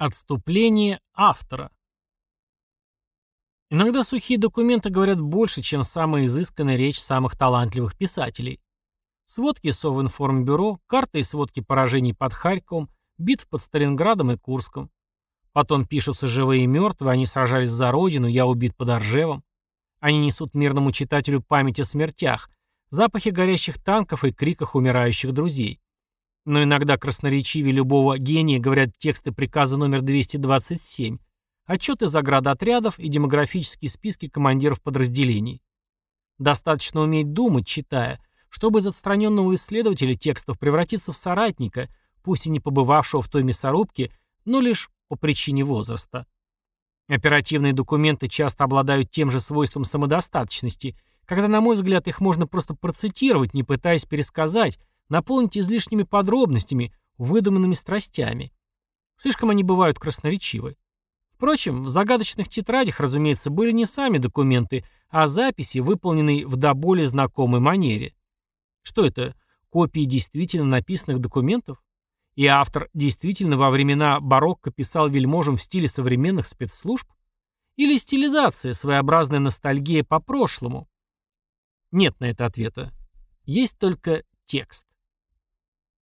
Отступление автора. Иногда сухие документы говорят больше, чем самая изысканная речь самых талантливых писателей. Сводки Совинформбюро, карты и сводки поражений под Харьковом, битв под Сталинградом и Курском. Потом пишутся живые и мертвые, они сражались за родину, я убит под Оржевом. Они несут мирному читателю память о смертях, запахи горящих танков и криках умирающих друзей. Но иногда красноречивее любого гения говорят тексты приказа номер 227, отчеты заградотрядов и демографические списки командиров подразделений. Достаточно уметь думать, читая, чтобы из отстраненного исследователя текстов превратиться в соратника, пусть и не побывавшего в той мясорубке, но лишь по причине возраста. Оперативные документы часто обладают тем же свойством самодостаточности, когда, на мой взгляд, их можно просто процитировать, не пытаясь пересказать, наполнить излишними подробностями, выдуманными страстями. Слишком они бывают красноречивы. Впрочем, в загадочных тетрадях, разумеется, были не сами документы, а записи, выполненные в до более знакомой манере. Что это? Копии действительно написанных документов? И автор действительно во времена барокко писал вельможам в стиле современных спецслужб? Или стилизация, своеобразная ностальгия по прошлому? Нет на это ответа. Есть только текст.